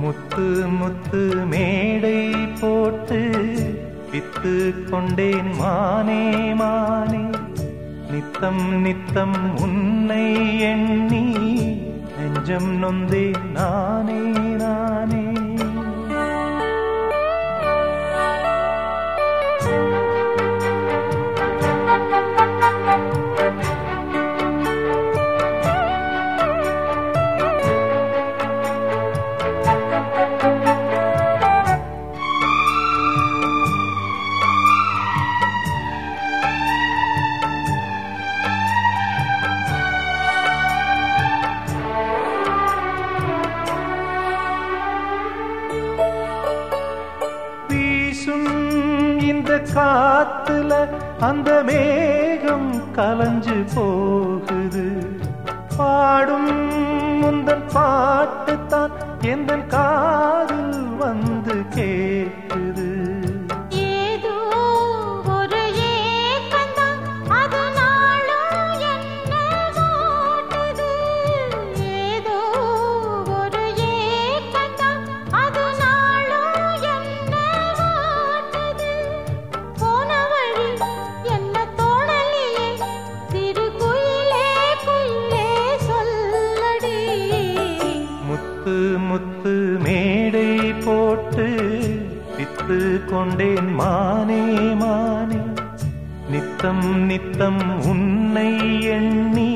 முத்து முத்து மேடை போட்டு வித்து கொண்டேன் மானே மானே. நித்தம் நித்தம் உன்னை எண்ணி நெஞ்சம் நொந்தேன் நானே நானே. இந்த காத்துல அந்த மேகம் கலஞ்சு போகுது. பாடும் முந்தன் பாட்டுத்தான் எந்தன் கா வித்து கொண்டேன் மானே மானே நித்தம் நித்தம் உன்னை எண்ணி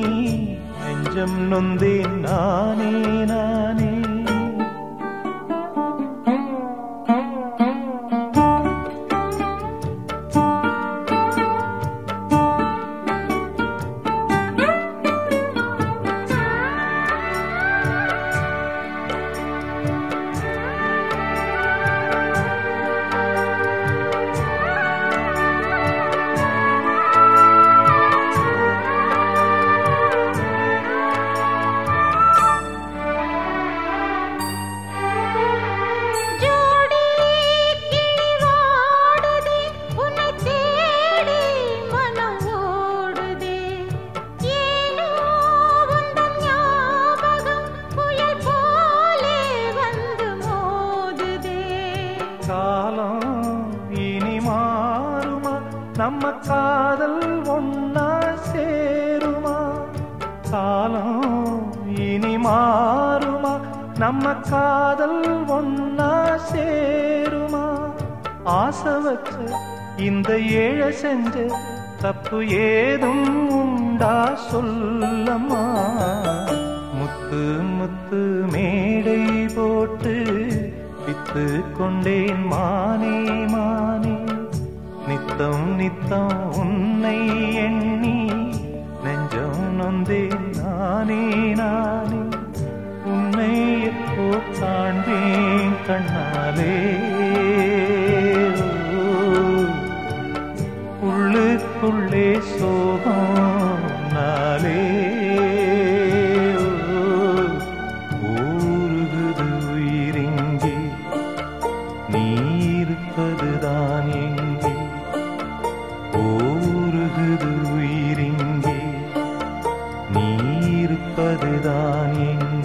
நெஞ்சம் நொந்தேன் நானே நானே காதல் ஒன்னா சேருமா? காலம் இனி மாறுமா? நம்ம காதல் ஒன்னா சேருமா? ஆசை வச்ச இந்த ஏழை செஞ்ச தப்பு ஏதும் உண்டா சொல்லம்மா? முத்து முத்து மேடை போட்டு வித்து கொண்டேன் மானே. நித்தம் நித்தம் உன்னை எண்ணி நெஞ்சம் நொந்தேன் நானே நானே. உன்னை எப்போ தாண்டேன் கண்ணாலே. உள்ளுக்குள்ளே சோகம் நாளே. ஊருகுது உயிரிங்கே நீ இருப்பது पदिदानी